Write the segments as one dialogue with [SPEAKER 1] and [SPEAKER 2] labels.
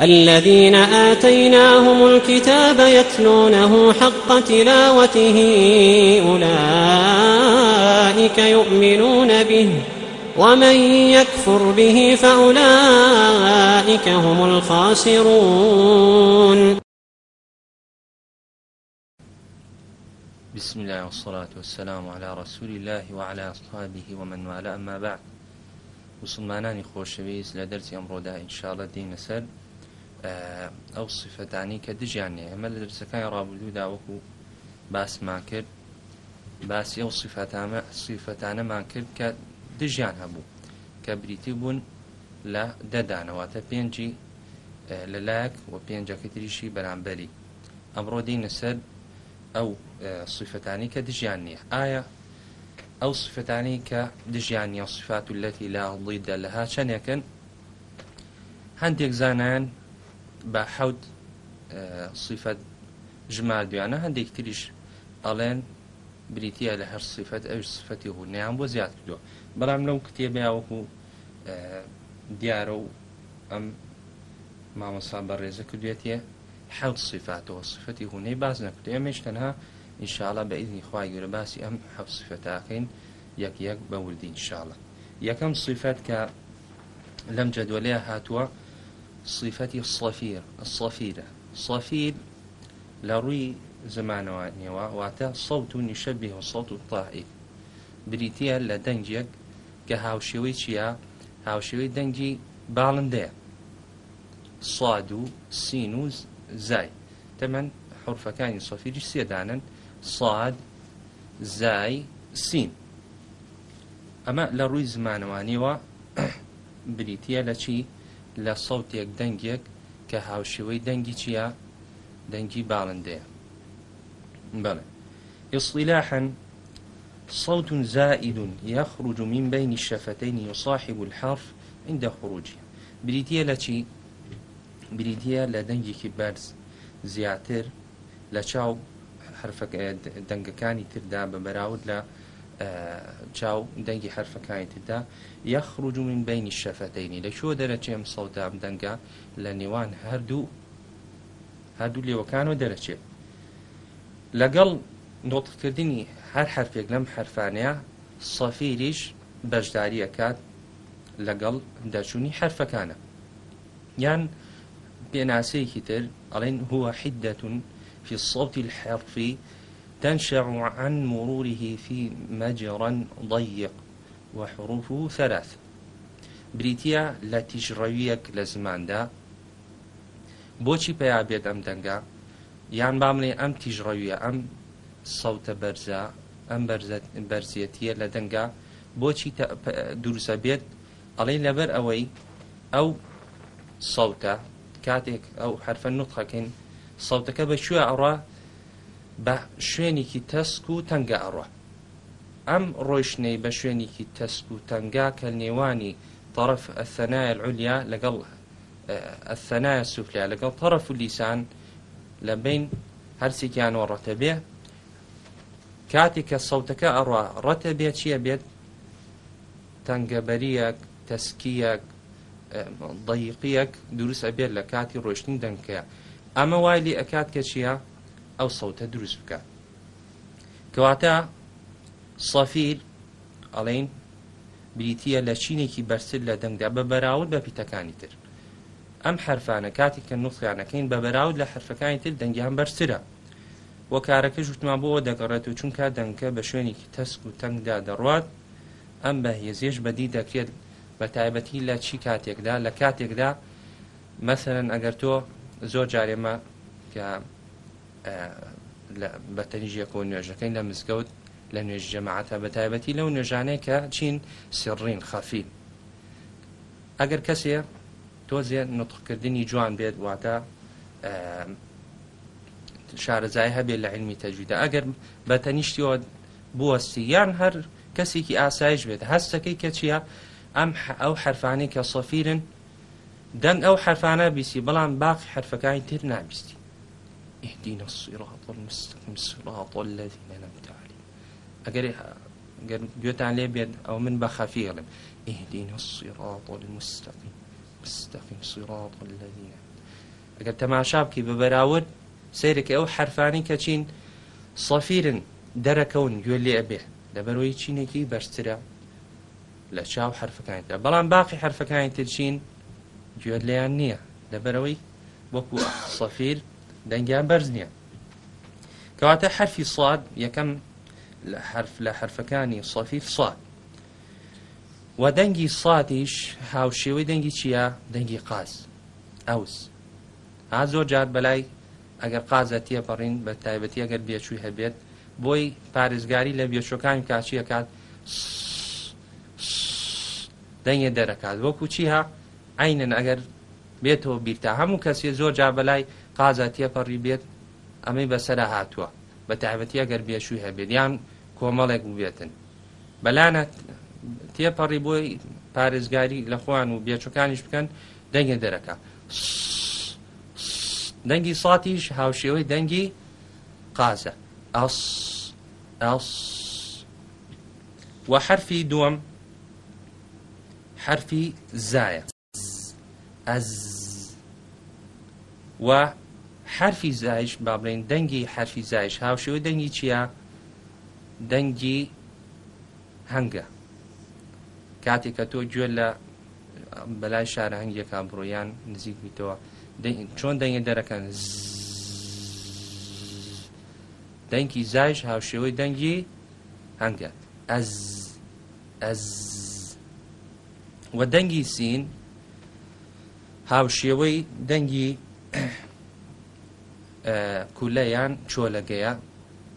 [SPEAKER 1] الذين آتيناهم الكتاب يتلونه حق تلاوته أولئك يؤمنون به ومن يكفر به فأولئك هم الخاسرون بسم الله والصلاة والسلام على رسول الله وعلى أصحابه ومن والاه أما بعد مسلمانان خوشويس لدرس أمر دا إن شاء الله دين سر ئەو سفەتانی کە دژیانێ ئەمە لە دەرسەکانی ڕابردوودا وەکو باسمان کرد باسی ئەو سیفەتانە سیفەتانەمان کرد کە دژیان هەبوو کە بریتی بوون لە دەدانەوەتە پێنجی لەلایەک و پێنجەکە تریشی بەرامبەری ئەمڕۆ دینە سەر ئەو سیفەتانی کە دژیان نییە ئایا ئەو سفتانی کە دژیان یا سفات و لەتی لا هەڵیدا لەها چەندێکن هەندێک زانان بە حەوت سیفەت ژمار دویانە هەندێک تریش ئەڵێن بریتە لە هەر سیفەت ئەو سفەتی بوو نەیان بۆ زیات کردووە بەڵام لەو کتێبیاوەکو دیارە و ئەم مامەسا بە ڕێزە کردوێتە حەوت سیفاتەوە سفەتی هوونەی باز نەکرد ئێمەش تەنها ئینشاالله بە ئیدنی خخوای گەورە باسی ئەم حەف سفەتاکەین یەک یەک بە وردی ئینشاالە یەکەم سیفەت کە لەم جەدوەلەیە هاتووە صیفەتی سەفیر سەفیرە سەفیر لە ڕووی زمانەوانیەوە واتە سەوت و نیشە بێ و سەوت و تاعی بریتە لە دەنجێک کە هاوشێوەی چییە هاوشێوەی دەنگی باڵندەیە سواد و سین و زای تەمەەن حرفەکانی سۆفیری سێدانن سواد زای سین ئەمە لە ڕووی زمانەوانیەوە بریتە لە چی لە سەوتێک دەنگێک کە هاوشێوەی دەنگی چییە دەنگی باڵندەیە بەڵێ ئیسلیلاحەن صوت زائد يخرج من بين الشفتين يصاحب الحرف عند خروجه بريتيا لتي بريتيا لدنجك بارز زیاتر لە چاو حرفەکانی تردا بە بەراود لە چاو دەنگی حرفەکانی تدا یەخڕوج من بینی شەفەتینی لە شۆ دەرەچێم سەودام دەنگە لە نێوان هەردوو هەردوو لێوەکانەوە دەرەچێت لەگەڵ نۆتکردنی هەر حرفێک لەم حرفانەیە سەفیریش بەشداری ئەکات لەگەڵ دەچوونی حرفەکانە یان پێناسەیەکی تر ئەڵێن هو حدەتون في الصوت الحرفي تنشع عن مروره في مجرا ضيق وحروفه ثلاث بریتە لە تیژڕەویەک لە زماندا بۆچی پیا بێت ئەم دەنگا یان بامڵێ ئەم تیژڕەویە ئەم سەوتە بەرزە ئەم بەرزەتیە لە دەنگا بۆچی دوورسە بێت ئەڵێ لەبەر ئەوەی ئەو سەوتە کاتێک ئەو حرفە نوتخەکەین سەوتەکە بە شوێ ئەڕە بە شوێنێکی تەسک و تەنگە ئەڕە ئەم ڕۆیشنەی بە شوێنێکی تەسک و تەنگا کە نێوانی طرف ئەسەنایە العولیا لەگەڵ ئەسەنایە سوفلیا لەگەڵ طرف و لیسان لە بین هەرسێکیانەوە ڕەتە بێ کاتی کە سەوتەکە ئەڕوا ڕەتە بێ چییە بێت تەنگەبەریەک تەسکیەک دەیقیەک دروست ئەبێت لە کاتی ڕۆشتنی دەنگکەیە ئەمە وایلی ئەکات کە چییە؟ ئەو سەوتە دروست بکە کەواتە سەفیر ئەڵین بریتە لە چینێکی بەرسل لە دەنگدا بە بەراورد بە پیتەکانی تر ئەم حرفانە کاتی کە نوخیانەکەین بە بەراود لە حرفەکانی تر دەنگیان بەرسرە وە کارەکە ژوتمان بۆەوە دەگەڕێت و چونکە دەنگکە بە شوێنێکی تەسک و تەنگدا دەڕوات ئەم بە هێزیش بەدی دەکرێت بە تایبەتی لە چی کاتێکدا لە کاتێکدا مەسەرەن ئەگەر تۆ زۆر جارێمە کە بە تەنیژیەک و نوێژەکەی لە مزگەوت لە نوێژ جەماعەتە بە تایبەتی لەو نوێژانەیە کە چین سڕین خەفین ئەگەر کەسێ تۆزێ نوتقکردنی جوان بێت واتە شارەزای هەبێت لە علمی تەجویدا ئەگەر بە تەنیشتیەوە بوەستی یان هەر کەسێکی ئاسایش بێت هەستەکەی کە چییە ئەم ئەو حرفانی کە سەفیرن دەنگ ئەو حرفانە بیسی بەڵام باقی حرفەکانی تر نابیستی اهدنا الصراط المستقيم صراط الذين أنعمت عليهم أجر أجر جوت عليه بيد أو من بخفير اهدنا الصراط المستقيم مستقيم صراط الذين أجر تماشابك ببراود سيرك أو حرفاني كتشين صفير دەرەکەون گوێ لێ ئەبێ لەبەرەوەی چینێکی بەرزترە لە چاو حرفەکانیدا بەڵام باقی حرفەکانی ترچین گوێ لیان نییە لەبەرەوەی وەکو سەفیر دەنگیان بەرز نییە کەواتە حرفی سڵات یەکەم حرف لە حرفەکانی سەفی سڵات و دەنگی سڵاتیش هاوشێوەی دەنگی چییە دەنگی قاس ئەوس ها زۆر جار بەلای ئەگەر قازەتیە پەڕین بە تایبەتی ئەگەر بێچووی هەبێت بۆی پارێزگاری لە بێچۆکانی کاچی ئەکات دەنگە دەرەکات وەکو چی ها عینەن ئەگەر بێتەوە بیرتا هەموو کەسێ زۆر جا بەلای قازاتیە پەڕی بێت ئەمەی بەسرە هاتووە بە تایبەتی ئەگەر بێشوی هەبێت یان کۆمەڵێک بێتن بەلانە تێپەڕی بۆی پارێزگاری لە خوان و بێچووکانیش بکەن دەنگە دەرەکە دەنگی ساتیش هاوشێوەی دەنگی قازە ئەس ئەس وە حرفی دووەم حرفی زایە ئەز و حرفی زایش با بڵین دەنگی حرفی زایش هاوشەوە دەنگی چییە دەنگی هەنگە کاتێک کە تۆ گوێ لە بەلای شارە هەنگیەکان بڕۆیان نزیک بیتەوە چۆن دەنگە دەرەکەن دەنگی زایش هاوشێوەی دەنگی هەنگە ئەز ئەز وە دەنگی سین هاوشێوەی دەنگی کولەیان چۆلەگەیە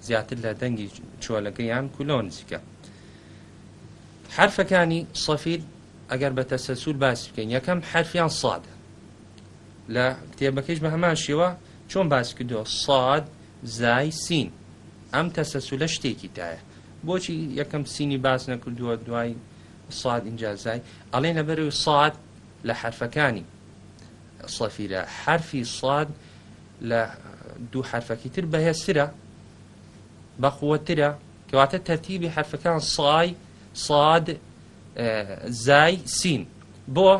[SPEAKER 1] زیاتر لە دەنگی چۆلەکەیان کولۆنزیکە حرفەکانی سەفید ئەگەر بە تەسەسول باسی بکەین یەکەم حرفیان سادە لە کتێبەکەش بە هەمان شێوە چۆن باس کردو ساد زای سین ئەم تەسەسولە شتێکی تایە بۆچی یەکەم سینی باس نەکردووە دوای ساد اینجا زای ئەڵێ نەبەر و ساد لە حرفەکانی سەفیرە حرفی ساد لە دوو حرفەکی تر بەهێسرە بەخوەترە کەواتە تەرتیبی حرفەکان سای ساد زای سین بۆ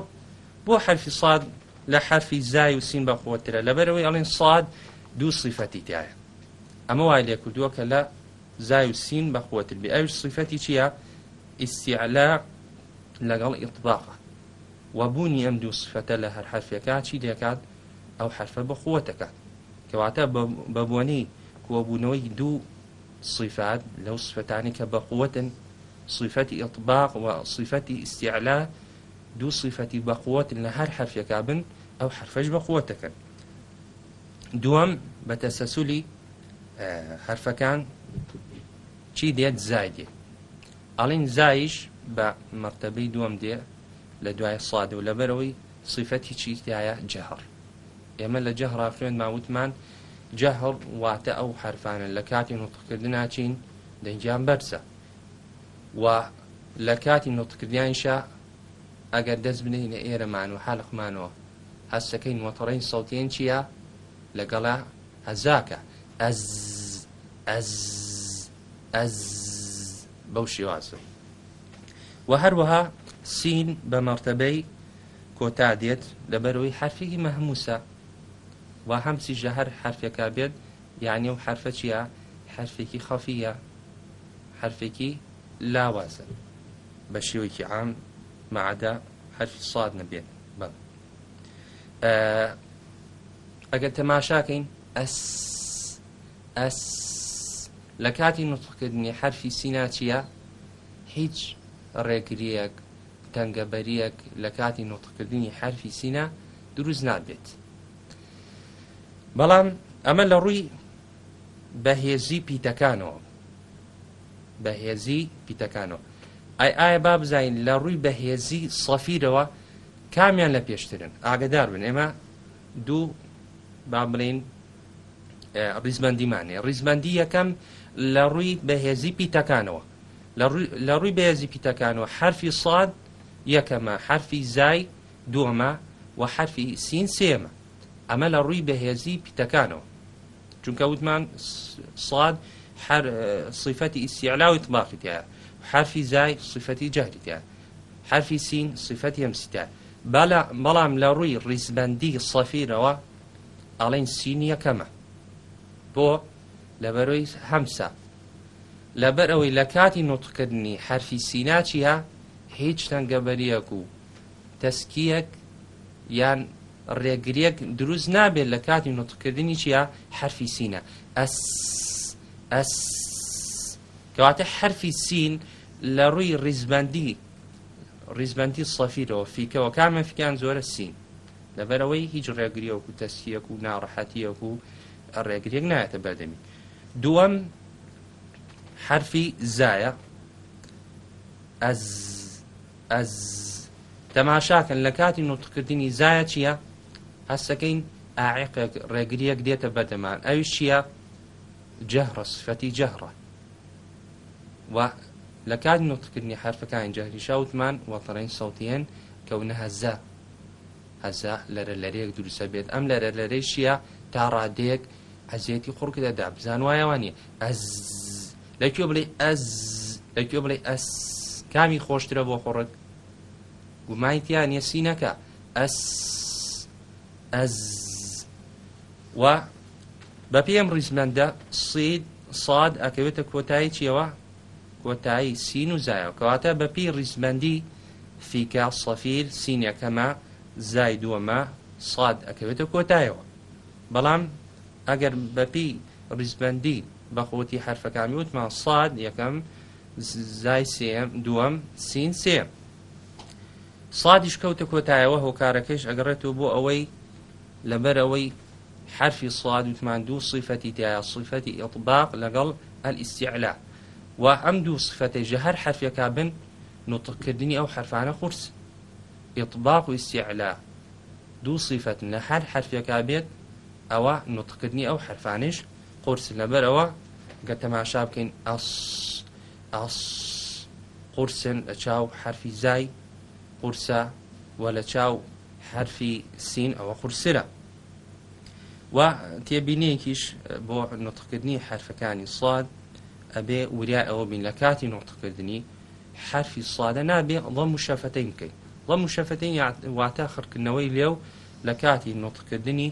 [SPEAKER 1] بۆ حرفی ساد لە حرفی زای و سین بەخوەترە لەبەرەوەی ئەڵین ساد دوو صیفەتی تایە ئەمە وای لێ کردووە کە لە زای و سین بەخوەتر بێ ئەوش صیفەتی چییە ئیسیعلا لەگەڵ ئیطباقە وەبوونی ئەم دوو صفەتە لە هەر حرفەکە چی دەکات ئەو حرفە بەخوەتەکات کەواتە بەبوونی کۆبوونەوەی دوو صفات لەو سفەتانی کە بەقوتن صفەتی ئەطباق و صفەتی ئیسیعلا دوو صفەتی بەقوتن لە هەر حرفێکا بن ئەو حرفەش بەقوتەکەن دووەم بە تەسەسولی هەرفەکان چی دێت زای دێ ئەڵین زایش بە مەقتەبەی دووەم دێ لە دوای ساد و لەبەرەوەی صفەتی چیتیایە جەهڕ ئێمە لە جەهرا فرێن ماوتمان جەهڵ واتە ئەو حرفانە لە کاتی نوتکردن ناچین دەنجیان بەرسە و لە کاتی نوتکردیانشا ئەگەر دەست بنینە ئێرەمان و حالقمانەوە هەستەکەی نوەتەڕین سەڵتێن چییە لەگەڵا هەزاکە ئەز ئەز ئەز بەو شێوازە و هەروەها سین بە مەرتەبەی کۆتا دێت لەبەرەوەی حرفێکی مەهموسە و هەمسیژە هەر حرفێکە بێت یعنی و حرفە چیە حرفێکی خەفیە حرفێکی لاوازە بە شێوەیەکی عام معدا حرفی ساد نەبێت بەڵ ئەگەر تەماشاکەین ئەس ئەس لە کاتی نوتقکردنی حرفی سیناچیە هیچ ڕێگریەک تەنگەبەریەک لە کاتی نوتقکردنی حرفی سینا دروست نابێت بەڵام ئەمە لە ڕووی بەهێزی پیتەکانەوە بەهێزی پیتەکانەوە ئای ئایا با بزین لە ڕووی بەهێزی سەفیرەوە کامیان لە پێشترن ئاگدار بن ئێمە دوو با بڵین ڕیزمەندیمانێ ڕیزمەندی یەکەم لە ڕووی بەهێزی پیتەکانەوە لە ڕووی بەهێزی پیتەکانەوە حرفی ساد یەکەمە حرفی زای دووەمە و حرفی سین سێمە ئەمە لە ڕووی بەهێزی پیتەکانەوە چونکە وتمان سڵاد هەر صیفەتی ئیسیعلا و تماقیتە حرفی زای صفەتی جاریتە حرفی سین صفەتی ئەمسیتە بەڵام لە ڕووی ریزبندی سەفیرەوە ئەڵین سین یەکەمە بۆ لەبەرۆی هەمسە لەبەر ئەوەی لە کاتی نوتکردنی حرفی سیناچیە هیچ تەنگەبەریەک و تەسکیەک یان ڕێگرێک دروست نابێت لە کاتی نوتکردنی چیە حرفی سینە ئەس ئەس کەواتە حرفی سین لە ڕووی ریزبندی ریزبندی سەفیرەوە فیکەوە کامە فکیان زۆرە سین لەبەرەوەی هیچ ڕێگریەک و تەسیەک و ناڕەحەتیەک و ڕێگرێک نایەتە بەردەمی دووەم حرفی زایە ئەز ئەز تەماشاکەن لە کاتی نوتکردنی زایە چییە؟ هەسەکەین ئاعقێک ڕێگریەک دێتە بەدەمان ئەوی چیە جەهڕە سفەتی جەهڕە و لە کات نوتکردنی حرفەکان جاهریشا وتمان وەتەڕین سەوتێن کەونە هەزە هەزە لەرە لەرەیەک دروسە بێت ئەم لەرە لەرەی شیە تا ڕادەیەک ئەزیەتی خوڕکی دەدا بزان وایەوانی ئەز لەکوێ بڵێ ئەز لەکوێ بڵێ ئەس کامی خۆشترە بۆ خۆڕک گومانیتیان یەسی نەکە ئەس ئەز و بە پێم ڕیزمەندە سید ساد ئەکەوێتە کۆتایی چیەوە کۆتایی سین و زایەوە کەواتە بە پێی ڕیزمەندی فیکا سەفیل سینەکەمە زای دووەمە ساد ئەکەوێتە کۆتایەوە بەڵام ئەگەر بەپی ڕیزبندی بە خۆتی حرفەکانی وتمان ساد یەکەم زای سێم دووەم سین سێم سادیش کەوتە کۆتایەوە هۆکارەکەش ئەگەڕێتەوە بۆ ئەوەی لەبەرەوەی حرفی سواد وتمان دوو صفەتی تایە صفەتی ئڵباق لەگەڵ ئەلئیسیعلا و ئەم دوو صفەتی ژە هەر حرفەکە بن نوتقکردنی ئەو حرفانە قورس ئطباق و ئیسیعلا دوو صفەت لە هەر حرفەکە بێت ئەوە نوتقکردنی ئەو حرفانش قرس لەبەرەوە گە تەماشا بکەین ئەس ئەس قرسن لە چاو حرفی زای قورسە وە لە چاو حرفی سین ئەوە قورسرە و تێبینەیەکیش بۆ نوتقکردنی حرفەکانی سڵاد ئەبێ وریا ئەوە بین لە کاتی نوتقکردنی حرفی سڵادە نابێ ئەڵە مشەفەتەی بکەین ڵە مشەفەتەی واتە خڕکردنەوەی لێو لە کاتی نوتقکردنی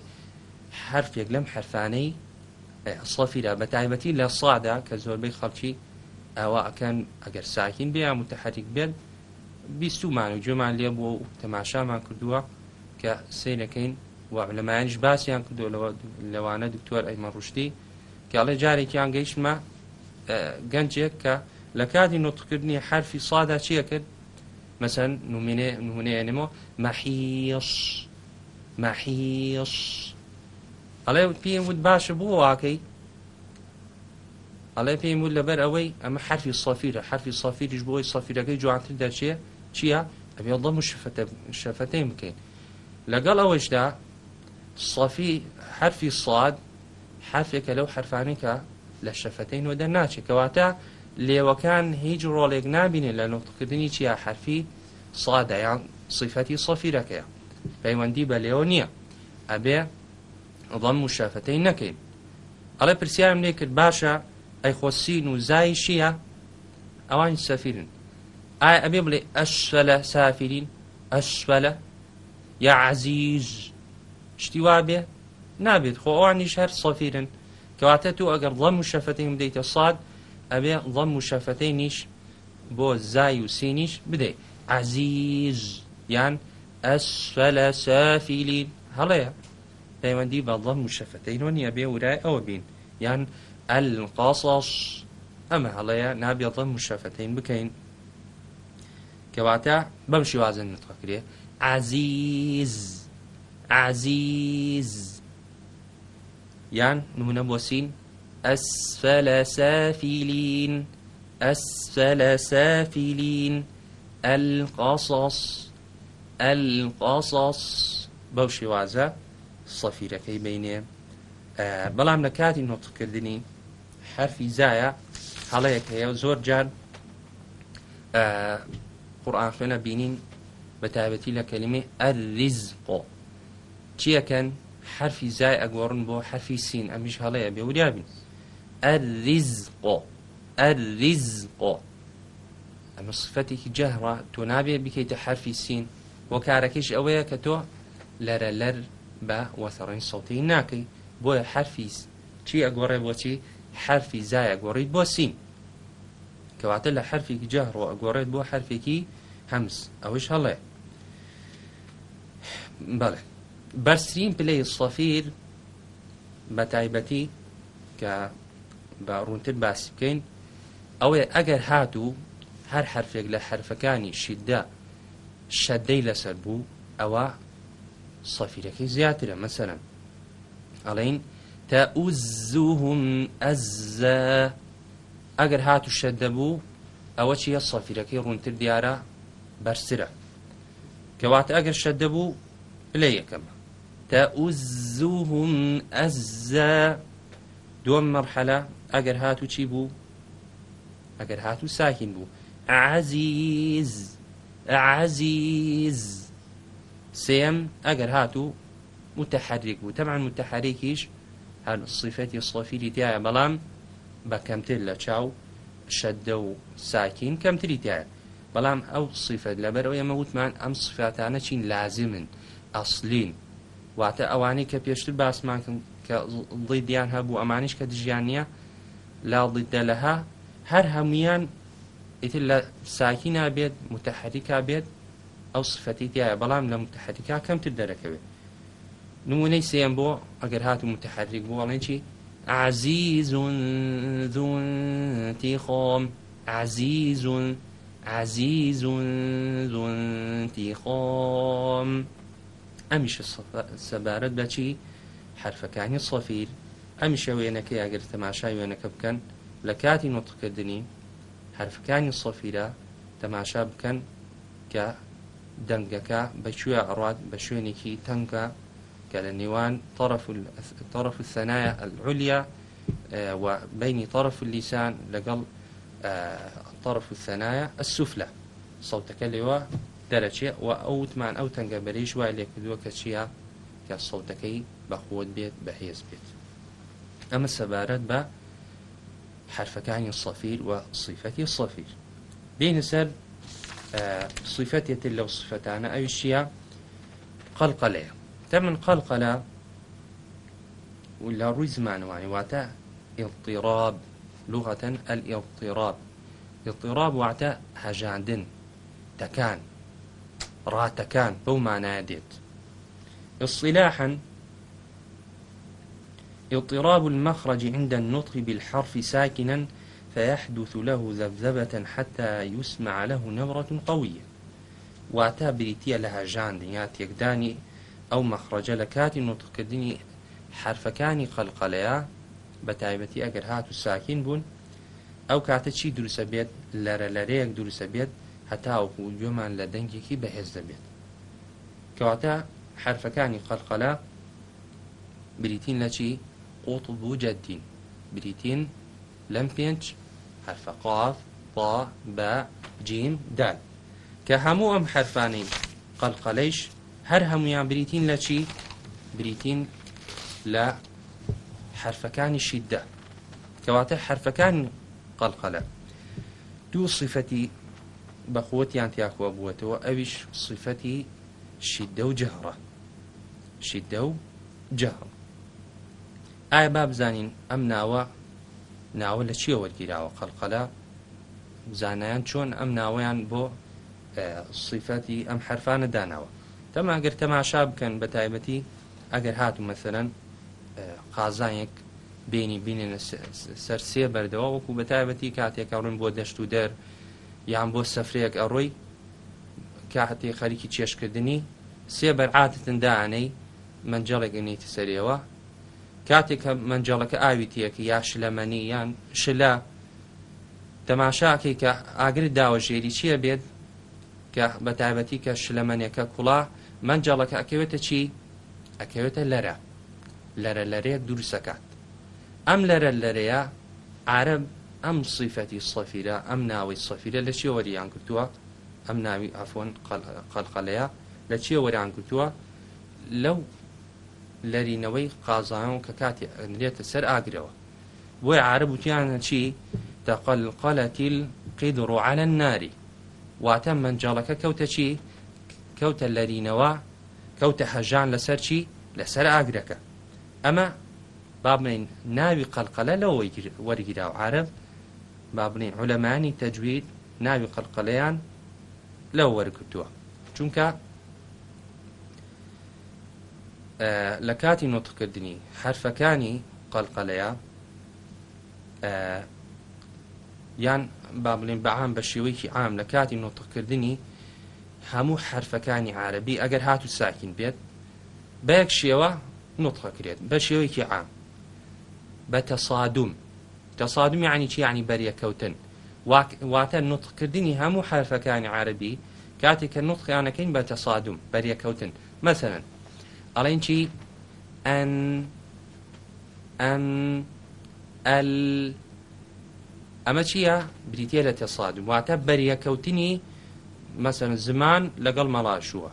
[SPEAKER 1] حرفێک لەم حرفانەی سڵفیدا بە تایبەتی لە سڵادا کە زۆربەی خەڵکی ئەوە ئەکەن ئەگەر ساکین بێ یا متتحریک بێن بیستومان و جێمان لێ بووە و تەماشامان کردووە کە سینەکەین و لەمایانش باسییان کردو لەوانە دکتۆر ئەیمە ڕوشتی کەڵێ جارێکیان گەیشتمە گەنجێک کە لە کاتی نوتکردنی حرفی سادا چییە کرد مەسەن نومینێ نمونەیەنەوە مەحیش مەحیش ئەڵێ پێم وت باشە بوو واکەی ئەڵێ پێم وت لەبەر ئەوەی ئەمە حرفی سەفیرە حرفی سەفیریش بۆی سەفیرەکەی جوانتر دەچێ چییە؟ ئەبێ دەم شفتەین بکەین لەگەڵ ئەوەشدا سەفی حرفی ساد حرفێکە لەو حرفانیکە لە شەفەتەی نوە دەرناچێت کەواتە لێوەکان هیچ ڕۆڵێک نابینێت لە نوختکردنی چیا حرفی سادایان صیفەتی سەفیرەکەیە پەیوەندی بە لێەوە نییە ئەبێ ڕەم و شەفەتەی نەکەین ئەڵێ پرسیارم لێ کرد باشە ئەی خۆسین و زای شیە ئەوان سەفیرن ئایا ئەبێ بڵێ ئەشە لە سافرین ئەشە لە یا عزیز شتی وا بێ نابێت خۆ ئەوانیش هەر سەفیرن کەواتە تو ئەگەر ڵەم و شەفەتەی بدەیتە ساد ئەبێ ڵەم و شەفەتەی نیش بۆ زای و سینیش بدەیت عزیز یان ئەسفلە سەفیلین هەڵەیە پەیوەندی بە ڵەم و شەفەتەی نۆ نیە بێ ورای ئەوە بین یان ئەلقاسەش ئەمە هەڵەیە نابێت ڵەم و شەفەتەین بکەین کەواتە بەم شیوازن نتوەکرێ عزیز عزیز یان نمونە بۆسین ئەسفلە سافیلین ئەسفلە سافیلین ئەلقاساس ئەلقاساس بەو شێوازە سەفیرەکەی بینێ بەڵام لە کاتی نۆتکردنی حرفی زایە هەڵەیەک هەیە زۆر جار قورآان خوێنە بینین بە تایبەتی لە کەلیمە ئەلیزقۆ چیەکەن حرفی زای ئەگۆڕن بۆ حرفی سین ئەمیش هەڵەیە بێوریابن ئەلیزقۆ ئەلیزقۆ ئەمە سفەتێکی جەهڕە تۆ نابێ بکەیتە حرفی سین بۆ کارەکەش ئەوەیە کە تۆ لەرە لەر بە وەسەڕین سەڵتی ناکەی بۆیە حرفی چی ئەگۆڕێ بۆچی حرفی زای ئەگۆڕیت بۆ سین کەواتە لە حرفێکی جەهڕۆ ئەگۆڕێت بۆ حرفێکی هەمز ئەوش هەڵێ بەڵێ بەرسرین پلەی سەفیر بە تایبەتی کە بە ڕوونتر باسی بکەین ئەوێ ئەگەر هاتوو هەر حرفێک لە حرفەکانی شیددا شەدەی لەسەر بوو ئەوە سەفیرەکەی زیاترە مەسەرم ئەڵین تا ئوزوهم ئەزە ئەگەر هاتو شەدە بوو ئەوە چیە سەفیرەکەی ڕوونتر دیارە بەرسرە کەواتە ئەگەر شەدە بوو لە یەکەمە تەئوزوهم ئەزە دوم مەرحەلا ئەگەر هاتو چی بوو ئەگەر هاتو ساکین بوو عزیز عزیز سێم ئەگەر هاتو متحرك بوو تەمان متحرێکیش هەن صفەتی سۆفیلی تایە بەڵام بە کەمتر لە چاو شەدە و ساکین کەمتری تایە بەڵام ئەو سیفەت لەبەرەوە ئێمە وتمان ئەم سفاتانە چین لازیمن ئەسلین واتە ئەوانەی کە پێشتر باسمانکن کە دڵی دیان هەبوو ئەمانش کە دژیانە لاڵی دەلەها هەر هەمویان ئیتر لە ساکی نابێت متەحریکا بێت ئەو سفەتی تایە بەڵام لە متەحریکا کەمتر دەرەکەوێت نمونەی سێم بۆ ئەگەر هات و متەحریک بووڵێن چی عزیزون زونتی خۆم عزیزون عزیز ذو انتقام ئەمیشە سەبارەت بەچی حرفەکانی سەفیر ئەمیشە وێنەکە ئەگەر تەماشای وێنەکە بکەن لە کاتی نوتکردنی حرفەکانی سەفیرە تەماشا بکەن کە دەنگەکە بەکوێ ئەڕات بە شوێنێکی تەنکە کە لە نێوان طرف سەنایە العولیا و بینی طرف لیسان لەگەڵ طرف الثنايا السفلى صوتك لوا دەرەچێ و ئەوتمان ئەو تەنگەبەریش وای لێ کردووە کە چییە یا سەوتەکەی بەخۆت بێت بەهێز بێت ئەمە سەبارەت بە حرفەکانی سەفیر و سیفەتی سەفیر بینە سەر سیفەتێتی لەو سفەتانە ئەوی چیە قەلقەلەیە تە من قەلقەلە لە ڕووی زمانوانی واتە ئڵتیڕاب لغەتەن ئەل ئڵتیڕاب اضطراب واتە هەژاندن تەکان ڕاتەکان بەو مانایە دێت اصطلاحا اضطراب المخرج عند النطق بالحرف ساكنا فيحدث له ذبذبة حتى يسمع له نبرة قوية واتا بريتيا لها جاند يات يقداني أو مخرج لكات نطق كدني حرفكاني قلقليا بتايبتي أجر هاتو ساكن بون ئەو کاتە چی دروسە بێت لەرە لەرەیەک دروسە بێت هەتاوەکو گوێمان لە دەنگێکی بەهێز دەبێت کەواتە حرفەکانی قەلقەلا بریتین لە چی قوت بوو جەدین بریتین لەم پێنج حرفە قاف با بە جیم دال کە هەموو ئەم حرفانی قەلقەلەیش هەر هەمویان بریتین لە چی بریتین لە حرفەکانی شیددە کەواتە حرفەکان قەلقەلە دوو صفەتی بەخۆتیان تیاکوە بووەتەوە ئەویش صفەتی شیدە و جەهڕە شیدە و جەهڕ ئایا با بزانین ئەم ناوە ناوە لە چی وەرگیراوە قەلقەلە زانایان چۆن ئەم ناوەیان بۆ صفەتی ئەم حرفانە داناوە تەماگەر تەماشا بکەن بە تایبەتی ئەگەر هاتو مەسەرەن قازانێک بینی بینێنە سەر سێ بەردەوا وەکو بە تایبەتی کاتێک ئەڕون بۆ دەشت و دەر یان بۆ سەفرەیەک ئەڕۆی کاتێ خەریکی چێشکردنی سێ بەرعاتتن داانەی منجەڵێک نیتی سەرەوە کاتێک کە منجەڵەکە ئاوی تیەکە یا شلەمەنی یان شلا تەماشاکەی کە ئاگری داوە ژێری چییە بێت کە بە تایبەتی کە شلەمەنێکە کوڵا منجەڵەکە ئەکەوێتە چی ئەکەوێتە لەرە لەرە لەرەیە دوورسەکات ئەم لەرە لەرەیە عرب ئەم صیفەتی سەفیرە ئەم ناوی سەفیرە لە چی وەریان کردووە ئەم ناوی ئەفۆن قەلقەلەیە لە چی وەریان کردووە لەو لەرینەوەی قازانەوە کە کاتی ئەنرێتە سەر ئاگرەوە بۆی عرب وتیانە چی تەقەلقەلەتیل قید ڕوعاە ناری واتە منجاڵەکە کەوتە چی کەوتە لەرینەوە کەوتە هەژان لەسەر چی لەسەر ئاگرەکە ئەمە با بنین ناوی قەلقەلە لەوەی وەرگرا و عرب با بنین عولەمانی تەجوید ناوی قەلقەلەیان لەو وەرگتووە چونکە لە کاتی نوتکردنی حرفەکانی قەلقەلەیە یان با بڵێن بەعام بە شێوەیەکی عام لە کاتی نوتکردنی هەموو حرفەکانی عربی ئەگەر هاتو ساکین بێت بە یەک شێوە نوتخەکرێت بە شێوەیەکی عام بتەسادوم تەسادوم یعنی چی ینی بەریەکەوتن واتە نوتکردنی هەموو حرفەکانی عربی کاتێک کە نوتخیانەکەین بە تەسادوم بەریەکەوتن مەسەرن ئەڵێن چی ئەن ئەن ئەل ئەمە چییە بریتە لە تەسادوم واتە بەریەکەوتنی مەسەن زمان لەگەڵ مەڵاشووە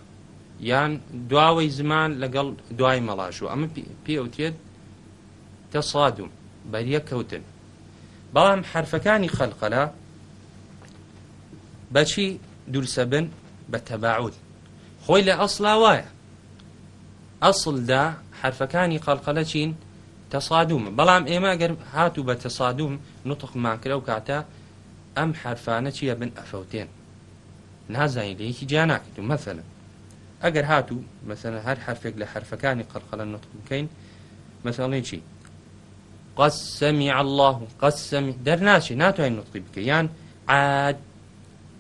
[SPEAKER 1] یان دواوەی زمان لەگەڵ دوای مەڵاشوە ئەمە پێوتێت تەسادوم بەریە کەوتن بەڵام حرفەکانی خەلقەلا بەچی دوورسە بن بە تەباعود خۆی لە ئەسڵا وایە ئەسڵدا حرفەکانی خەلقەلە چین تەسادوم بەڵام ئێمە گەر هاتوو بە تەسادوم نوتقمانکرە و کاتە ئەم حرفانە چیە بن ئەفەوتێن نازانی لە یەکی جا ناکرد و مەسەلە ئەگەر هاتوو مەسەن هەر حرفێک لە حرفەکانی قەرقەلە نوتق بکەین مەسەڵێ چی قسەمی الله قسەمی دەرناچی ناتوانین نوتقی بکە یان عاد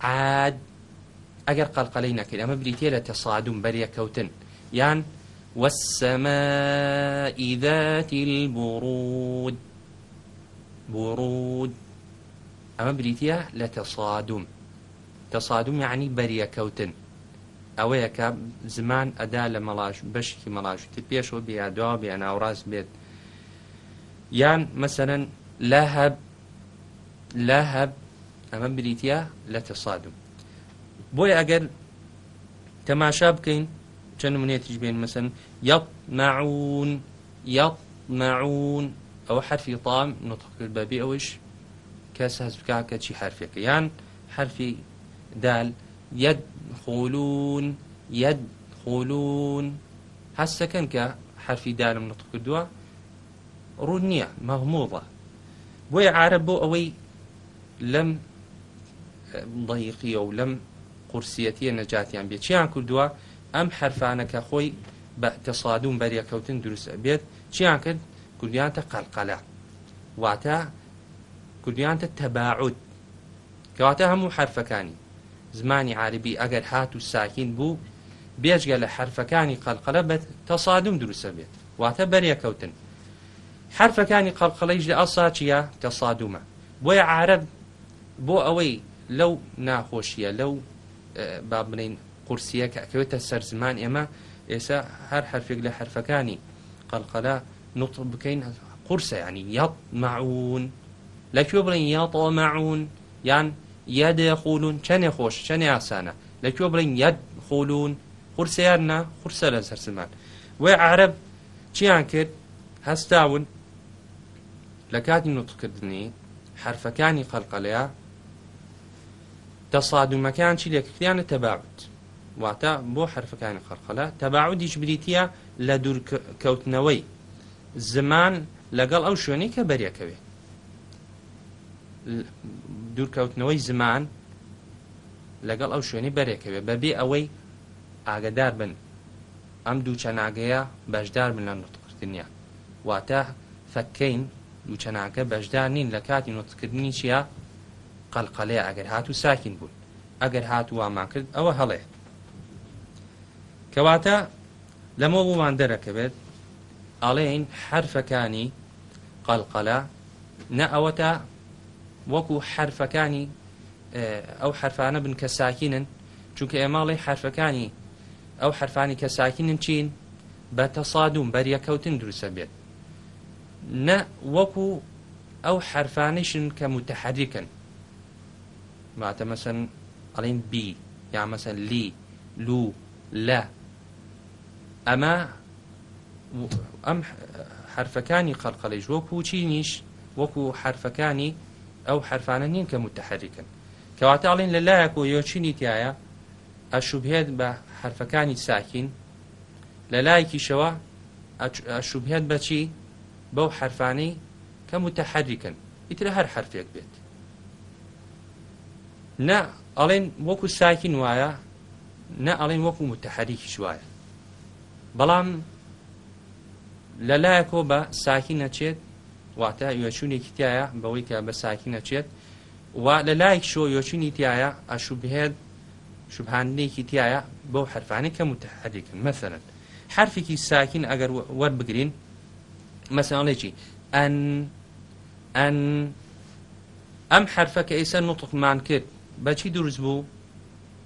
[SPEAKER 1] عاد ئەگەر قەلقەلەی نەکەین ئەمە بریتێ لە تەسادوم بەریەکەوتن یان والسماء ذات البرود برود ئەمە بریتە لە تەسادوم تەسادوم یعنی بەریەکەوتن ئەوەیە کە زمان ئەدا لە مەلاش بەشکی مەلاشتی پێشەوە بیا دوا بیا ناوڕاست بێت یان مەسەەن لا هەب لا هەب ئەمە بریتە لە تەسادم بۆیە ئەگەر تەماشا بکەین چەند منێتیش بێن مەسن یەڵ معون یەڵ معون ئەوە حرفی طام نطقل بەبی ئەوش کەس هەز بک کە چی حرفێکە یان حرفی دال یەد خولون یەد خولون هەستەکەن کە حرفی دالم نطق کردووە ڕوون نییە مەغموڵە بۆی عرە بۆ ئەوەی لەم ضیقیە و لەم قورسەتە نەجاتیان بێت چیان کردووە ئەم حرفانەکە خۆی بە تەسادون بەریەکەوتن دروست بێت چیان کرد کوردیانتە قەلقەلا واتە کوردیانتە تەباعود کەواتە هەموو حرفەکانی زمانی عربی ئەگەر هات و ساکین بوو بێژگە لە حرفەکانی قەلقەلە بە تەسادوم دروستە بێت واتە بەریەکەوتن حرفەکانی قەڵقەڵەیش لە ئەسا چیە کە سادوومە بۆیە عرب بۆ ئەوەی لەو ناخۆشیە لەو با بنین قورسیە کە ئەکەوێتە سەر زمان ئێمە ئێسا هەر حرفێک لە حرفەکانی قەلقەلا نوتر بکەین قورسە ینی یاڵ معون لەکوێ بڵین یاڵەوە معون یان یادێ خولون چەندێ خۆش چەندێ ئاسانە لەکوێ بڵین یاد خولون قورسیارنا قورسە لە سەر زمان وێ عرب چیان کرد هەستاون لە کاتی نوتکردنی حرفەکانی قەلقەلەیە دەسادومەکان چی لێکردیانە تەباوت واتە بۆ حرفەکانی خەرخەلە تەباودیش بریتە لە دوورکەوتنەوەی زمان لەگەڵ ئەو شوێنەی کە بەریەکەوێت دوورکەوتنەوەی زمان لەگەڵ ئەو شوێنی بەرێکەوێ بەبێ ئەوەی ئاگدار بن ئەم دوو چەناگەیە بەشدار من لە نوتکردنیە واتە فەکەین دووچەناکە بەشدار نین لە کاتی نوتکردنی چیە قەلقەلێ ئەگەر هات و ساکین بوون ئەگەر هاتو واماکرد ئەوە هەڵێ کەواتە لەمە بوومان دەرەکەوێت ئەڵێین حرفەکانی قەلقەلا نە ئەوە تا وەکو حرفەکانی ئەو حرفانە بن کە ساکینن چونکە ئێماڵی حرفەکانی ئەو حرفانی کە ساکینن چین بە تەسادوم بەریەکەوتن دروسە بێت نە وەکو ئەو حرفانیشن کە متحرکن ماتە مەسن ئەڵین بی یا مەسن لی لو لە ئەمە ئەم حرفەکانی قەلقەلەیش وەکو چی نیش وەکو حرفەکانی ئەو حرفانە نین کە متحرکن کەواتە ئەڵین لەلایەک و یۆچینی تایە ئەشوبهێت بە حرفەکانی ساکین لە لایەکیشەوە ئەشوبهێت بەچی بەو حرفانەی کە متتەحریکن ئیتر هەر حرفێک بێت نە ئەڵێن وەکو ساکین وایە نە ئەڵێن وەکو متتەحریکی شوایە بەڵام لەلایەکۆ بە ساکی نەچێت واتە یۆچوونێکی تایە بەوەی کە بە ساکی نەچێت و لە لایک شۆ یۆچینی تایە ئەشوو بهێت شوبهانەیەکی تایە بەو حرفانی کە متتەحریکن مەسەرن حرفێکی ساکین ئەگەر وەربگرین مەسانێکی ئەن ئەن ئەم حرفەکە ئێستا نوتقمان کرد بەچی دروست بوو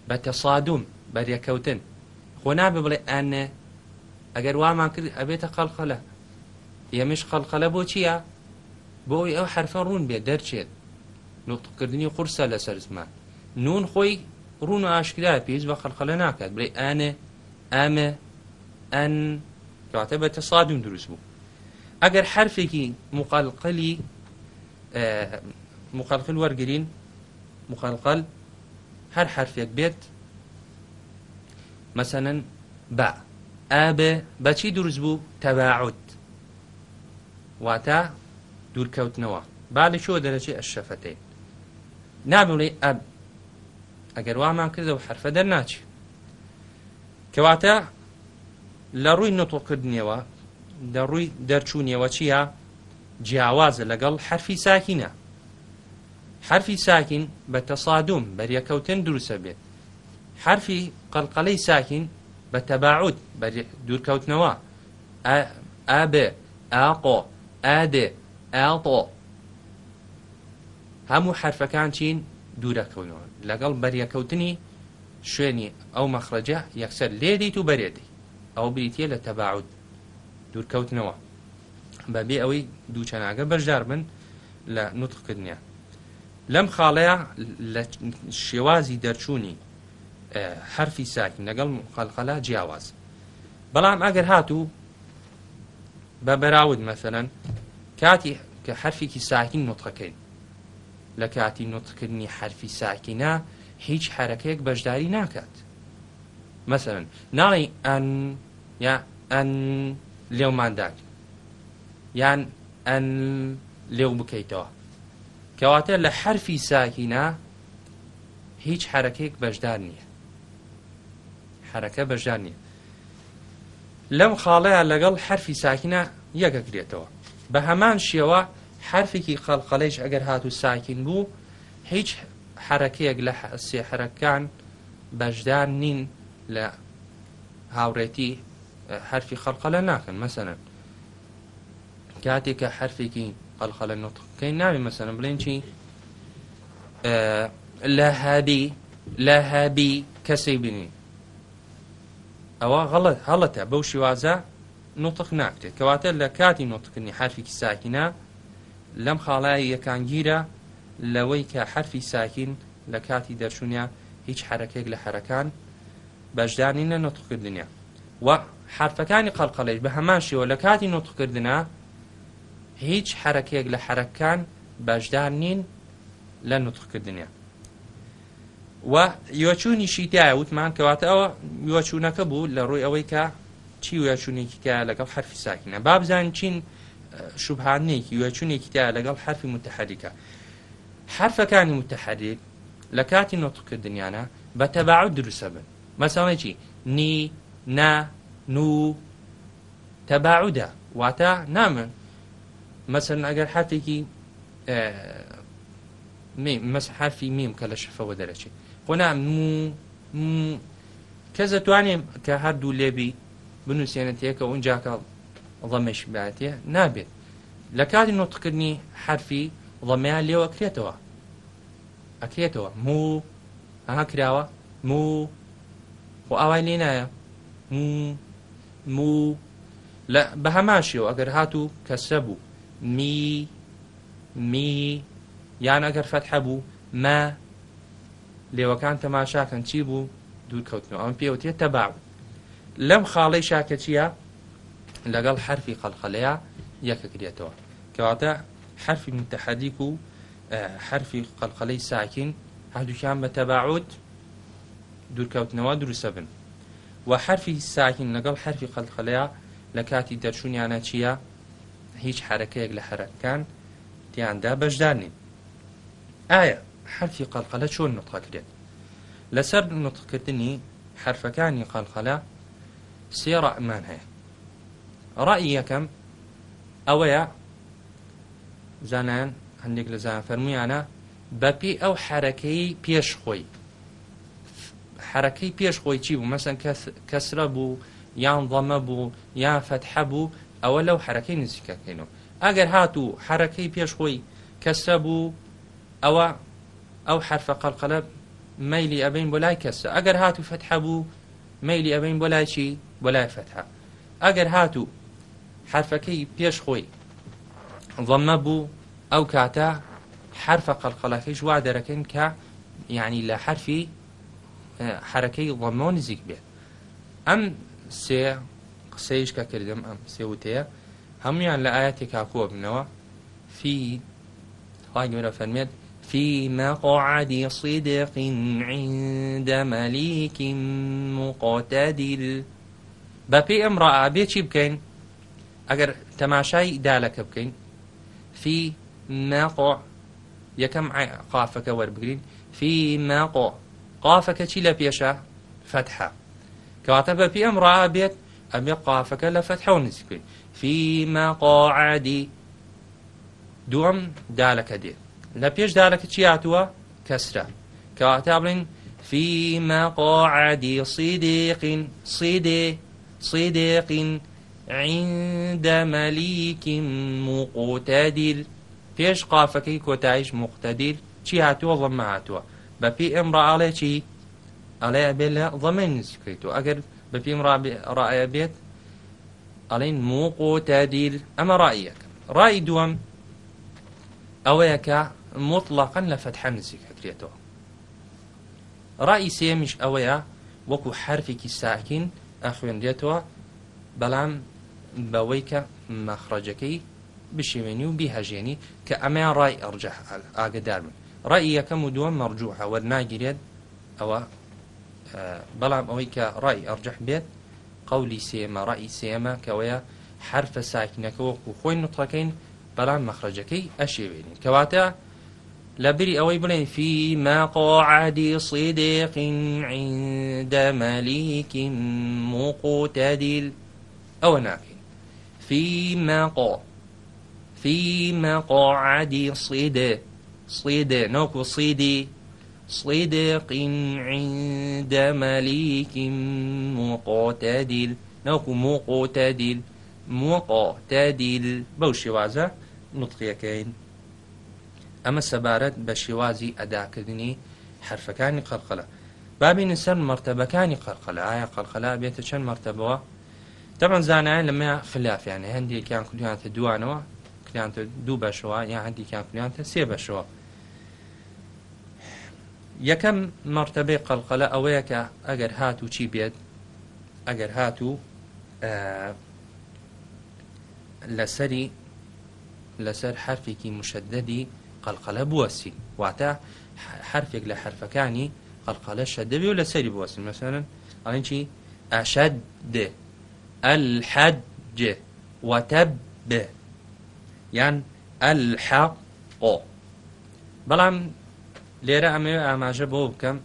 [SPEAKER 1] بە تەسادوم بەریەکەوتن خۆ نابێ بڵێ ئەنە ئەگەر وامان کرد ئەبێتە قەلخەلە یەمیش قەلخەلە بۆ چییە بۆی ئەو حرفە ڕوون بێ دەرچێت نوتقکردنی قورسە لە سەرزمان نون خۆی ڕون و ئاشکرا پێویست بە خەلخەلە ناکات بڵێ ئەنێ ئەمە ئەن کاتە بە تەسادوم دروست بوو ئەگەر حرفێکی مقالقلی مقالقل وەرگرین مقالقل هەر حرفێک بێت مەسەنن با ئابێ بەچی دروست بوو تەواعوت واتە دوورکەوتنەوە با لە شۆ دەرەچی ئەشەفەتەی نابڵێ ئەب ئەگەر وامان کردەوە حرفە دەرناچی کەواتە لە ڕووی نۆتۆکردنیەوە دەڕووی دەرچوونیەوە چییە جیاوازە لەگەڵ حرفی ساکینە حرفی ساکین بە تەسادوم بەریەکەوتن دروسە بێت حرفی قەلقەلەی ساکین بە تەباعود دوورکەوتنەوە ئابێ ئاقۆ ئادێ ئاڵۆ هەموو حرفەکان چین دوورەکەونەوە لەگەڵ بەریەکەوتنی شوێنی ئەو مەخرەجە یەکسەر لێدیت و بەرێدی ئەو بریتە لە تەباعود دوورکەوتنەوە بەبێ ئەوەی دووچەناگە بەشدار بن لە نوتخکردنیە لەم خاڵەیە لە شێوازی دەرچوونی حرفی ساکن لەگەڵ خەلقەلا جیاواز بەڵام ئەگەر هاتوو بە بەراود مەسەرەن کاتی کە حرفێکی ساکین نوتخەکەین لە کاتی نوتکردنی حرفی ساکینە هیچ حرەکەیەک بەشداری ناکات مەسەرن ناڵی ئەن یا ئەن لێومانداک یان ئەن لێو بکەیتەوە کەواتە لە حرفی ساکینا هیچ حرەکەیەک بەشدار نییە حرەکە بەژان نییە لەم خاڵەیە لەگەڵ حرفی ساکینە یەکەکرێتەوە بە هەمان شێوە حرفێکی خەڵقەلەیش ئەگەر هات و ساکین بوو هیچ حرەکەیەک لە سێحرەکان بەشدار نین لە هاوڕێتی حرفی خەلقەلە ناکەن مەسەن کاتێککە حرفێکی قەلخەلە نوتکەی ناوی مەسەن بڵێن چی لە هادی لە هابی کەسی بینی ئەوە غەڵت هەڵەتە بەو شیوازە نوتق ناکرێت کەواتە لە کاتی نوتکردنی حرفێکی ساکینە لەم خاڵای یەکانگیرە لەوەی کە حرفی ساکین لە کاتی دەرچوونیا هیچ حرەکێک لە حرەکان بەشدانی نە نوتقکردنیە وە حرفەکانی قەلقەڵەیش بە هەمان شێوە لە کاتی نوتخکردە هیچ حرەکەیەک لە حرەکان باشدار نین لە نوتخکردنیە و یۆچوونیشی تایە وتمان کەواتە ئەوە یۆچوونەکە بوو لە ڕووی ئەوەی کە چی وێچوونێکی تایە لەگەڵ حرفی ساکنە بابزان چین شوبهانەیەکی وێچوونێکی تایە لەگەڵ حرفی متحەریکە حرفەکانی متحەریک لە کاتی نۆتکردنیانە بە تەباع دروسە بن مەساڵێکی نی نا نو تەباعدا واتە نامن مەسن ئەگەر حاتێکی مەس حرفی میم کە لە شەفەوە دەرەچێت خۆ نام کە دەتوانێم کە هەردوو لێبی بنووسێنێتەیە کە اونجا کاڵ ڵەمەش باتێ نابێت لە کاتی نوتکردنی حرفی ڵەمەیان لێوە کرێتەوە ئەکرێتەوە مو ئەها کراوە مو و ئاوای لێ نایە مو لە بە هەماشیەوە ئەگەر هاتوو کەسە بوو می می یان ئەگەر فەت هەبوو مە لێوەکان تەماشاکەن چی بوو دوورکەوتنەوە ئەم پێوتێت تەباو لەم خاڵی شاکە چییە لەگەڵ حرفی خەلخەلەیە یەکەکرێتەوە کەواتە حرفی متحەدیک و حرفی خەلخەلەی ساکین هەردووکیان بە تەباعوت دوورکەوتنەوە دروسە بن و حرفی ساکن لەگەڵ حرفی خەلخەلەیە لە کاتی دەرچوونیانە چییە هیچ حرەکەیەک لە حرەکان تیاندا بەشدانین ئایا حرفی قەلقەلە چۆن نوتقەکرێت لەسەر نوتقکردنی حرفەکانی قەلخەلە سێ ڕەمان هەیە ڕای یەکەم ئەوەیە زانان هەندێک لە زان فەرمویانە بەپی ئەو حرەکەی پێش خۆی حرەکەی پێش خۆی چی بوو مەسن کەسرە بوو یان ڵەمە بوو یان فەتحە بوو ئەوە لەو حرەکەی نزیکەکەینەوە ئەگەر هاتوو حرەکەی پێش خۆی کەسە بوو ئەوە ئەو حرفە قەلقەلە مەلی ئەبین بۆ لای کەسە ئەگەر هاتو فەتحە بوو مەلی ئەبین بۆ لای چی بۆ لای فەتحە ئەگەر هاتوو حرفەکەی پێش خۆی ضەمە بوو ئەو کاتە حرفە قەلقەلەکەی ژوا دەرەکەن کە یعنی لە حرفی حرەکەی ڵەمۆ نزیک بێت ئەم سێ قسەیشکە کردم ئەم سێوتەیە هەمویان لە ئاەتی کاکۆ بنەوە فی خی گەورە فەرمێت في مقعد صدق عند مليك مقتدر بەپی ئەم ڕعابێ چی بکەین ئەگەر تەماشای دالەکە بکەین في ناقۆ یەکەم قافەکە وەربگرین في ناقۆ قافەکە چی لە پێشە فتحە کەواتە بە پێم ڕابێت ئەمێ قافەکە لە فتحە و نزیکوی فیما قاعادی دووەم دالەکە دێ لە پێش دالەکە چی هاتووە کەسرە کەواتە بڵین فيما قاعد صديق صديق صديق عند مليك مقتدل فيش قافكي كوتايش مقتدل چی هاتووە ڵەمە هاتووە بەپی ئەم ڕعاڵێکی ئەڵێ بێت لە ڵەمەی نزیکەیت و ئەگەر بەپیم ڕایە بێت ئەڵین مووق و تادیر ئەمە ڕاییەکە ڕای دووەم ئەوەیە کە مطلقا لە فەتحە نزیکەکرێتەوە ڕای سێمیش ئەوەیە وەکو حرفێکی ساکین ئەخوێندێتەوە بەڵام بەوەی کە مەخڕەجەکەی بشێوێنی و بیهەژێنی کە ئەمەیان ڕای ئەڕجە ئاگدار بن ڕای یەکەم و دووەم مەرجوحە وەرناگیرێت ئەوە بەڵام ئەوەی کە ڕای ئەرجح بێت قولی سێمە ڕای سێمە کەوەیە حرفە ساکنەکەوەکو خۆی نوتڕەکەین بەڵام مەخرەجەکەی ئەشێوێنین کەواتە لەبری ئەوەی بڵێن فی ماقعدی صیدقین عندەمەلیکی موقوتەدیل ئەوە ناکەین فی ماقۆ فی مەقعدی صیدق صيد نوكو صيدي صدق عند مليك مقتدل نوكو مقتدل مقتدل بەو شێوازە نوتقیەکەین ئەمە سەبارەت بە شێوازی ئەداکردنی حرفەکانی قەرقەلە بابینن سەر مەرتەبەکانی قەرقەلە ئایا قەرقەلا بێتە چەند مەرتەبەوە دەبەن زانایە لەمە خلافیانە هەندێکیان کولیانتە دوانەوە کلیانتە دوو بەشەوە یان هەندێکیان کولیانتە سێ بەشەوە یەکەم مەرتەبەی قەلقەلە ئەوەیە کە ئەگەر هات و چی بێت ئەگەر هات و لەسەری لەسەر حرفێکی مشددی قەلقەلە بوەسی واتە حرفێک لە حرفەکانی قەلقەلە شەدەبی و لەسەری بوەسن مەسەرن ئەڵین چی ئاشەد دێ ئەلحەد جێ وەتەب بێ یان ئەلحەق ئۆ بەڵام لێرە ئەمێ ئاماژە بۆ بکەم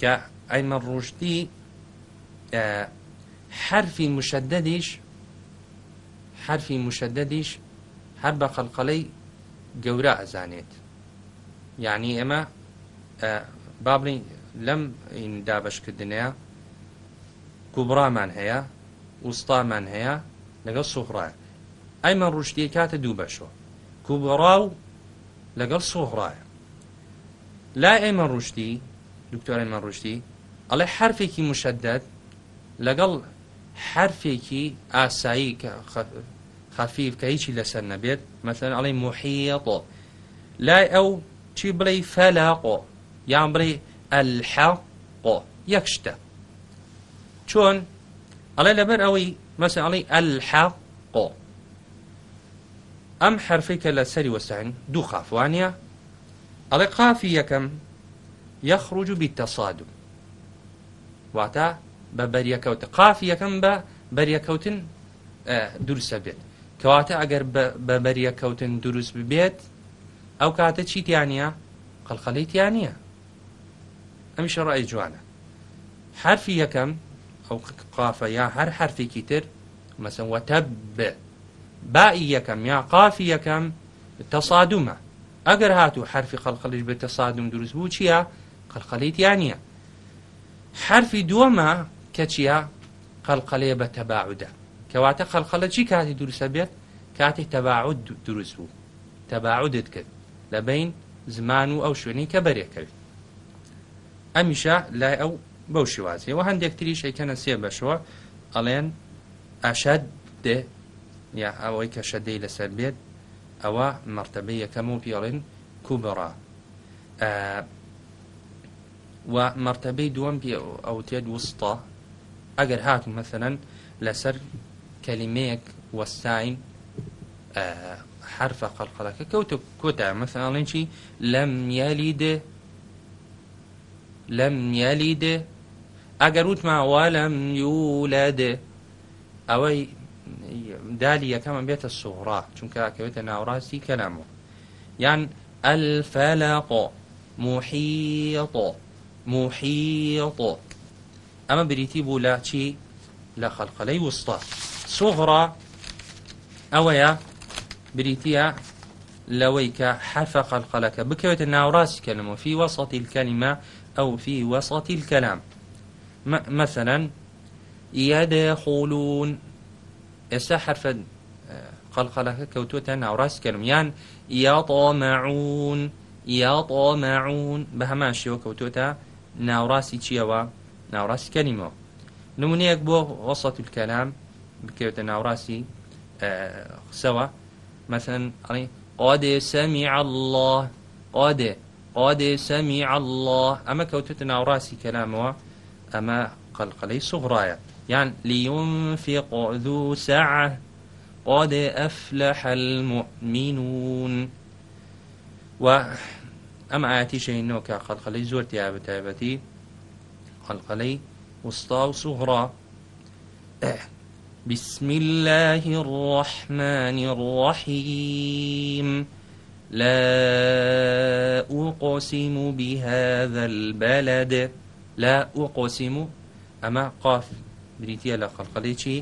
[SPEAKER 1] کە ئەیمە ڕۆشتی حرفی مشددیش حرفی مشددیش هەر بە خەلقەلەی گەورە ئەزانێت یعنی ئێمە بابڵین لەم دابشکردنەیە کوبرامان هەیە وستامان هەیە لەگەڵ سوخڕە ئەیمە ڕوشتی کاتە دوو بەشەوە کوبڕا و لەگەڵ سوخڕایە لا ئێمە ڕوشتی دکتۆرێمە ڕوشتی ئەڵێ حرفێکی مشدد لەگەڵ حرفێکی ئاسایی کە خەفیف کە هیچی لەسەر نەبێت مەسەر ئەڵێ محیەقۆ لای ئەو چی بڵێ فەلاقۆ یان بڵێ ئەلحەقۆ یەکشتە چۆن ئەڵێ لەبەر ئەوەی مەسە ئەڵێ ئەلحەقۆ ئەم حرفێکە لەسەری وەسەن دوو خافوانە ئەڵێ قافی یەکەم یەخڕوج و بیتەسادم واتە بە بەریەکەوتە قافی یەکەم بە بەریەکەوتن دروسە بێت کەواتە ئەگەر بە بەریەکەوتن دروست ببێت ئەو کاتە چیتیانە قەلخەلەیتیان نییە ئەم شەڕی جوانە حرفی یەکەم ئەو قافە یا هەر حرفێکی تر مەسەوەتە ب بائی یەکەم یا قافی یەکەم تەسادومە ئەگەر هاتو حرفی خەلقەلش بێتە سادم دروست بوو چییە قەلقەلیتیان نیە حرفی دووەمە کە چیە قەلقەلێ بە تەباعدا کەواتە خەلقەلە چی کاتی دروستە بێت کاتی تەباعود دروست بوو تەباعودت کرد لە بین زمان و ئەو شوێنی کە بەرێکرد ئەمیشە لای ئەو بەو شێوازیەوە هەندێکتری شەکەنە سێ بەشەوە ئەڵێن ئاشاد دێ یا ئەوەی کە شەدەی لەسەر بێت ئەوە مەرتەبە یەکەم و پێڵێن کوبڕا و مەرتەبەی دووەم پێ ئەو تێت وستە ئەگەر هاتون مەسەن لەسەر کەلیمەیەک وەستاین حرفە قەلقەلەکە کەوتە کۆتا مەسەڵێن چی لەم یالیدە لەم یالیدە ئەگەر وتماوە لەم یولەدە ئەوەی دالی یەکەمە بێتە سوڕا چونکە ئەکەوێتە ناوڕاستی کەلامەوە یان ئەلفەلەقۆ محیڵۆ محیڵۆ ئەمە بریتی بوو لە چی لە خەلقەلەی وستا سوغڕا ئەوەیە بریتە لەوەی کە حرفە خەلقەلەکە بکەوێتە ناوڕاستی کەلمەوە فی وەسەتی الکەلیمە ئەو فی وەسەتی الکەلام مثلا یادخولون ئێستا حرفە قەلقەلەکە کەوتوتە ناوڕاست کردم یان یا تۆمەعون یا تۆمەعون بە هەمان شێوە کەوتوتە ناوڕاستی چیەوە ناوڕاستی کەنیمەوە نمونەیەک بۆ وەسەت کەلام بکەوتە ناوڕاستی قسەوە مەسەن ئەڵی ئۆدێ سەمی الله ئۆدێ ئۆدێ سەمی الله ئەمە کەوتوتە ناوڕاستی کەلامەوە ئەمە قەلقەلەی سوغڕایە یان لیونفق ذو سعة قد أفلح المؤمنون و ئەم ئاەتیشەی نۆکە خەلقەلەی زۆر تیاە تایبەتی خەلقەلەی وستا و سوهڕا بسم الله الرحمن الرحيم لا أقسم بهذا البلد لا أقسم أما قاف بریتە لە خەلقەلێکی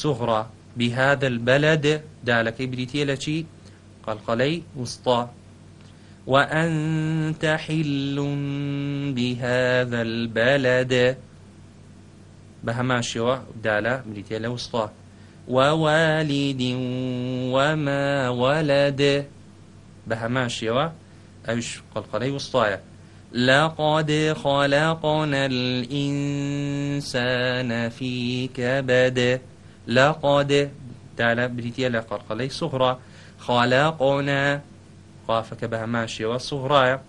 [SPEAKER 1] سوغڕا بهذا البلد دالەکەی بریتە لە چی قەلقەلەی وستا وأنت حل بهذا البلد بهما شوا دالا مريتي لوسطا ووالد وما ولد بهما شوا أيش قلقلي وسطايا لقد خلقنا الإنسان في كبد لقد تعالى بريتيا لقرقلي صغرى خلقنا قافك بها ماشي والصغرى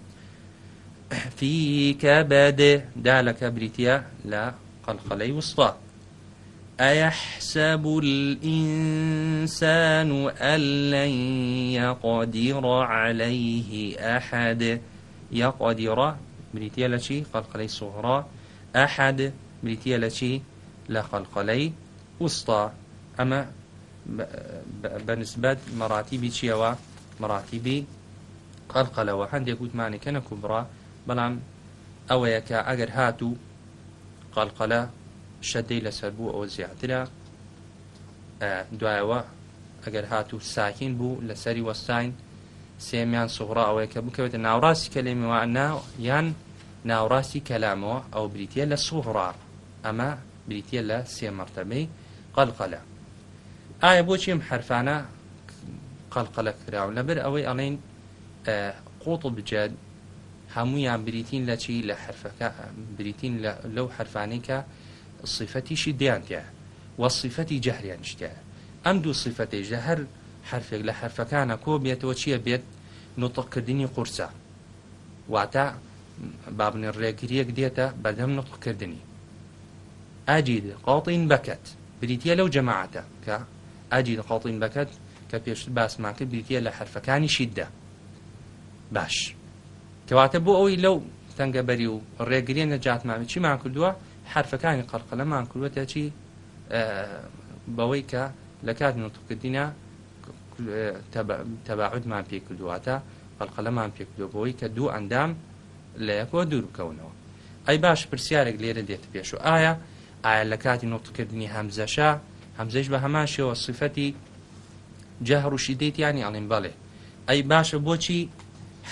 [SPEAKER 1] في كبد دالك بريتيا لا قلقلي وسطى أيحسب الإنسان أن لن يقدر عليه أحد یا قادیڕە بریتە لە چی قەلقلەی سوغڕا ئاحاد بریتە لە چی لە خەلقەلەی وستا ئەمە بە نسبەت مەراتیبی چیەوە مەراتیبی قەلقەلەوە هەندێک گوتمانێکە نەکوبڕا بەڵام ئەوەیە کە ئەگەر هاتوو قەلقەلە شەدەی لەسەر بوو ئەو زیاترە دوایەوە ئەگەر هاتوو ساکین بوو لەسەری وەستین سێمیان سوغڕا ئەوەیە کە بکەوێتە ناوڕاستی کەلێمیواننا یان ناوڕاستی کەلامەوە ئەو بریتە لە سوغڕار ئەمە بریتە لە سێمەرتەبەی قەلقەلە ئایا بۆچیم حرفانە قەلقەلە کراون لەبەر ئەوەی ئەڵین قوت بجد هەمویان بریتین لە چی لە حرفەکە بریتین لەو حرفانێکە صیفەتیشی دیانتیە وەصیفەتی جەهریان شتە ئەم دوو صیفەتێژە هەر حرفێک لە حرفەکانە کۆ بێتەوە چییە بێت نوتەقکردنی قورسە واتە بابنی ڕێگریەک دێتە بەدەم نوتقکردنی ئاجید قاتین بەکەت بریتە لەو جەماعتە کە ئاجید قاتین بەکەت کە پێش باسماکە بریتە لە حرفەکانی شیددا باش کەواتە بۆ ئەوی لەو تەنگەبەری و ڕێگرێ نەجاتمامی چیمان کردووە حرفەکانی قەرقەلەمان کردوەتە چی بەوەی کە لە کات نوتقکردینە تەباعودمان پێ کردواتە بەڵقەلەمان پێکردۆبەوەی کە دوو ئەندام لە یەکەوە دوور بکەونەوە ئەی باش پرسیارێک لێرە دێت پێش و ئایا ئایا لە کاتی نوتکردنی هەمزەشا هەمزەش بە هەمان شێوە سفەتی جەهڕوشی دەیتیانی ئەڵین بەڵێ ئەی باشە بۆچی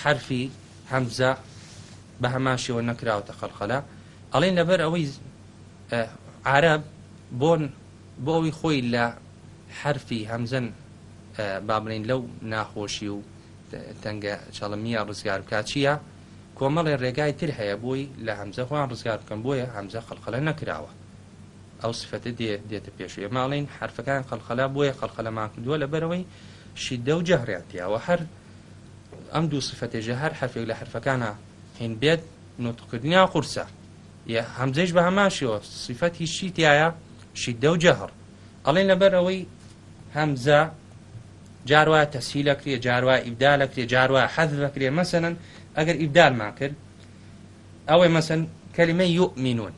[SPEAKER 1] حرفی هەمزە بە هەمان شێوە نەکراوەتە خەلخەلا ئەڵین لەبەر ئەوەی عرب بۆن بۆەوەی خۆی لە حرفی هەمزەن بابلین لەو ناخۆشی و تەنگە چاڵمیە ڕزگار بکات چییە کۆمەڵی ڕێگای تر هەیە بووی لە هەمزە خۆیان ڕزگار بکەم بۆیە هەمزە خەلخەلە نەکراوە ئەو سفتە دێ دێتە پێشوی ماڵین حرفەکان خەلخەلا بۆیە خەلخەلەمان کردووە لە بەرەوەی شیدە و جەهڕاتیاوە هەر ئەم دوو سفتێژە هەر حرفێک لە حرفەکانە هین بێت نوتکردنیا قورسە یا هەمزەش بە هەماشیەوە سیفەتی شیتایە شیدە و جەهڕ ئەڵێن لەبەرەوەی هەمزە جاروا تەسییل لەکرێ جاروا ئیبدا لەکرێ جاروا حەز لەکرێ مەسەن ئەگەر ئیبدالمان کرد ئەوەی مەسن کەلیمە یؤمینون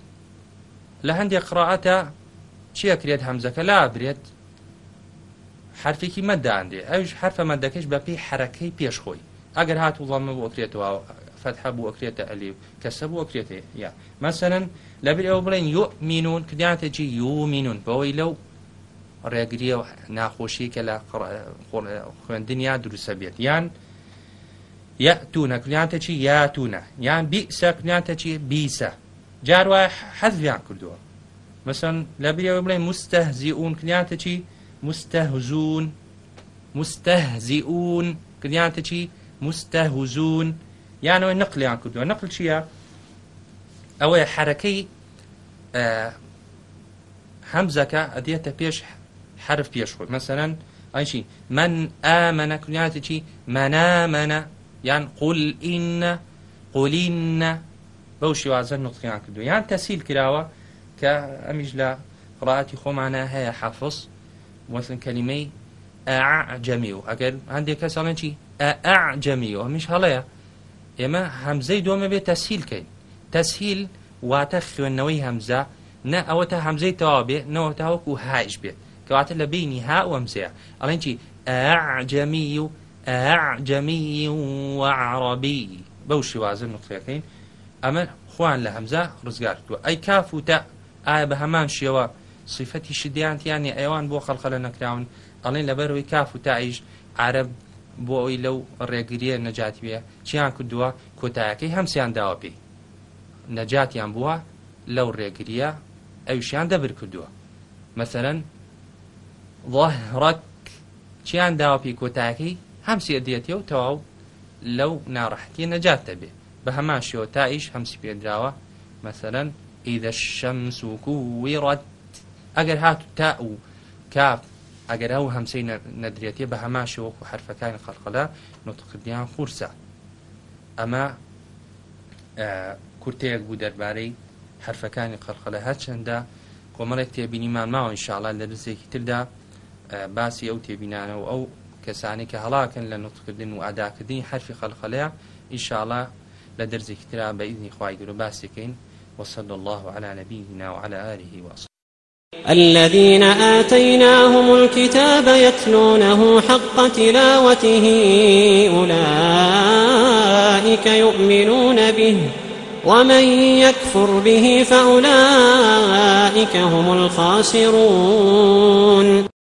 [SPEAKER 1] لە هەندێک قڕعاتە چیەکرێت هەمزەکە لا برێت حرفێکی مەداندێ ئەوش حرفە مەدەکەش بە پێی حرەکەی پێشخۆی ئەگەر هات وڵامە بۆکرێتەوە فتح بوو ئەکرێتە ئەلیب کەسە بوو ئەکرێتێ یا مەسەرەن لەبیر ئەو بڵێن یؤمینون کردیاتێکی یومینون بەوەی لەو ڕێگریە و ناخۆشی کە لە خوێندنیا دروسە بێت یان یەتونە کنیانتە چی یاتونە یان بیسە کنیانتە چی بیسە جار وایە حەزیان کردووە مەسن لە برەوە بڵێ مستەهزیئون کنیانتە چی مستەهزون مستەهزیئون کنیانتە چی مستەهزون یانەوەی نقلیان کردووە نقل چییە ئەوەیە حرەکەی هەمزەکە ئەدێتە پێش حرف پێش خۆت مثلەن ئەشی من ئامەە کونیاتێکی مەنامەە یان قول ئینە قولینە بەو شێوازە نوتقیان کردو یان تەسیل کراوە کە ئەمیش لە قڕاتی خۆمانە هەیە حافظ وەسن کەلیمەی ئاعجەمی و ئەگەر هەندێک کەس ئەڵێن چی ئاعجەمی و ئەمیش هەڵەیە ئێمە هەمزەی دۆمە بێت تەسیلکەین تەسهیل واتە خوێندنەوەی هەمزە نە ئەوە تا هەمزەی تەوا بێ نەوە تاوەکو هایش بێت کەواتە لە بینی ها وەمزەیە ئەڵێن چی ئەعجەمی و ئەعجەمی وعڕبی بەو شیوازن نقطەکەین ئەمە خوان لە هەمزە ڕزگار کووە ئەی کاف و تا ئایا بە هەمان شێوە سیفەتی شدیانتیانی ئەوان بۆ خەڵخە لە نەکراون ئەڵێن لەبەروی کاف و تایش عرب بۆ ئەوی لەو ڕێگریە نەجاتویە چیان کردووە کۆتایەکەی هەمسیان داوە پێی نەجاتیان بووە لەو ڕێگریە ئەوشیان دەبر کردووە مەسەرەن ظهرك چیان داوا پێی کۆتاکی هەمسی ئەدێتی و تەواو لەو ناڕحتی نەجاتە بێ بە هەمان شێوە تا ئیش هەمسی پێدراوە مەسەرەن ئیدە شەمسوکو وڕات ئەگەر هات تا و کاپ ئەگەر ئەو هەمسەی نەدرێتی بە هەمان شێوەکو حرفەکانی خەلقەلا نوتقدیان قورسە ئەمە کورتەیەک بوو دەربارەی حرفەکانی قەرخەلە هەرچەندە کۆمەڵێک تێبینیمان ماوە ئینشاءڵە لە دزێکی تردا باسی ئەو تێبینانە و ئەو کەسانی کە هەڵاکەن لە نوتکردن و ئاداکردنی حرفی خەلخەلەیە ئیشاڵە لە دەرزی کترا بە ئیدنی خی گرو باسیەکەین وصلى الله على نبينا وعلى آله وصحبه الذين آتيناهم الكتاب يتلونه حق تلاوته أولئك يؤمنون به ومن يكفر به فأولئك هم الخاسرون